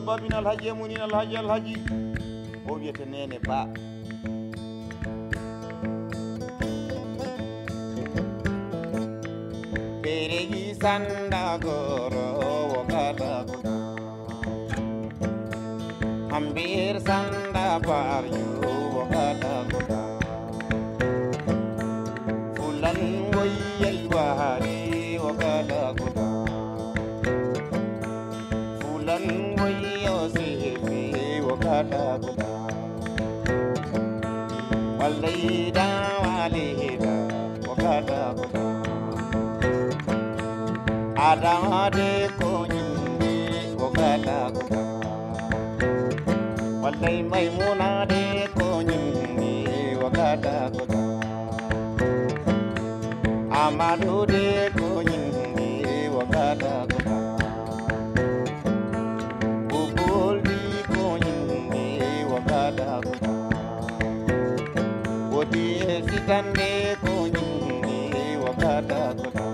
ceerno babin alhaji emunin alhaji alhaji o wiyete nene ba ɓereyi sanda goro wokata kuda hambir sanda baryu wokata kuda fulan goyyel fulan goyyo sefi wokata kuda wallayda walida wokata kuda adamade ko wokata kuda wallay maymunade ko tande ko nyingi wakata tuka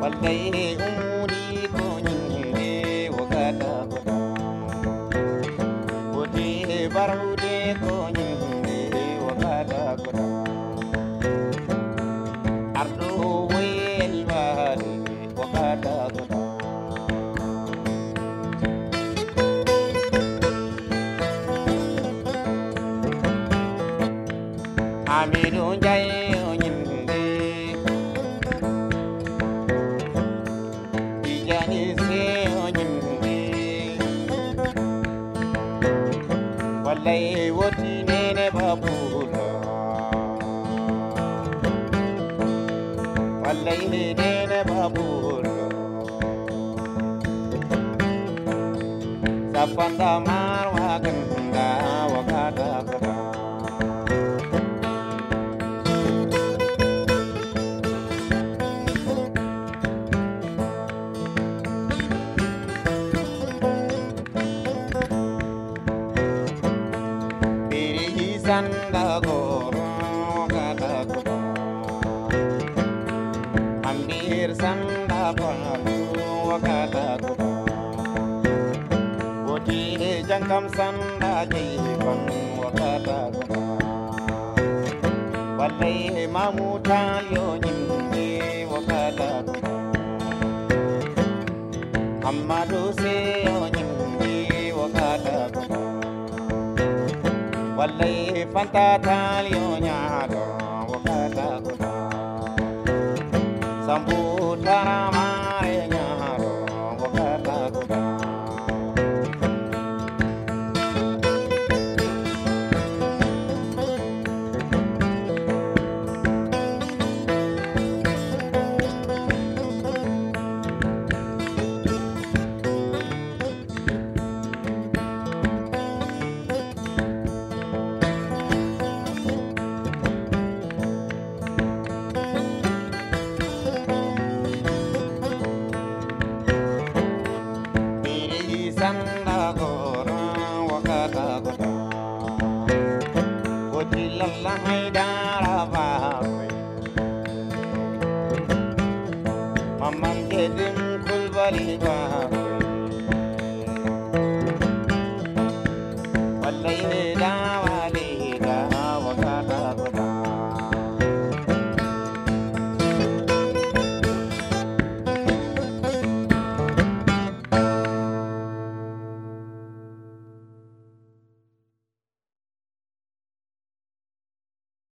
Walai Nyinde Tijani se o nyinde Wallahi woti babula. Wallahi nene babula. Sapanda marwa ganda goro gada goro ambir sanda palo gada goro woti jangam sanda jai kon gada goro wallahi mamuta yo nyimbe gada goro amma do se yo nyimbe gada goro wallahi fanta tal yo nyaado wakata Mamam dedim kulbali bawe